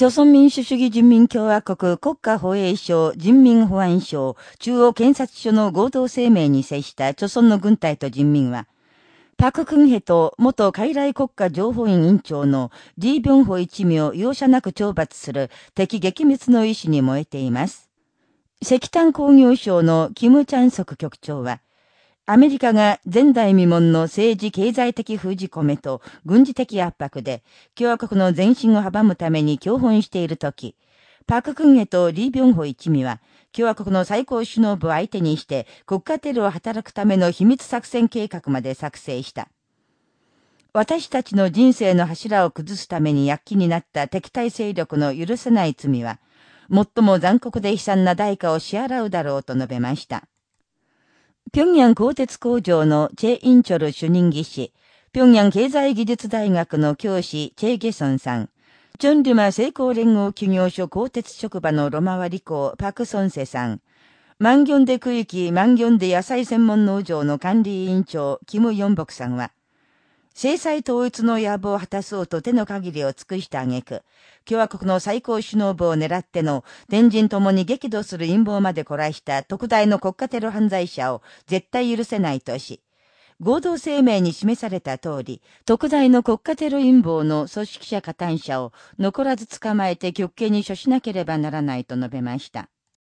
朝鮮民主主義人民共和国国家保衛省人民保安省中央検察署の合同声明に接した朝鮮の軍隊と人民は、パククンヘと元海来国家情報院委員長のリー・ビョンホ一味を容赦なく懲罰する敵撃滅の意志に燃えています。石炭工業省のキム・チャンソク局長は、アメリカが前代未聞の政治経済的封じ込めと軍事的圧迫で共和国の前進を阻むために共本しているとき、パククンヘとリー・ビョンホ一味は共和国の最高首脳部を相手にして国家テロを働くための秘密作戦計画まで作成した。私たちの人生の柱を崩すために躍起になった敵対勢力の許せない罪は、最も残酷で悲惨な代価を支払うだろうと述べました。平壌鋼鉄工場のチェ・インチョル主任技師、平壌経済技術大学の教師チェ・ゲソンさん、チョンリマ成功連合企業所鋼鉄職場のロマワリコパクソンセさん、マンギョンデ区域マンギョンデ野菜専門農場の管理委員長キム・ヨンボクさんは、制裁統一の野望を果たそうと手の限りを尽くした挙句、共和国の最高首脳部を狙っての天人ともに激怒する陰謀まで凝らした特大の国家テロ犯罪者を絶対許せないとし、合同声明に示された通り、特大の国家テロ陰謀の組織者加担者を残らず捕まえて極刑に処しなければならないと述べました。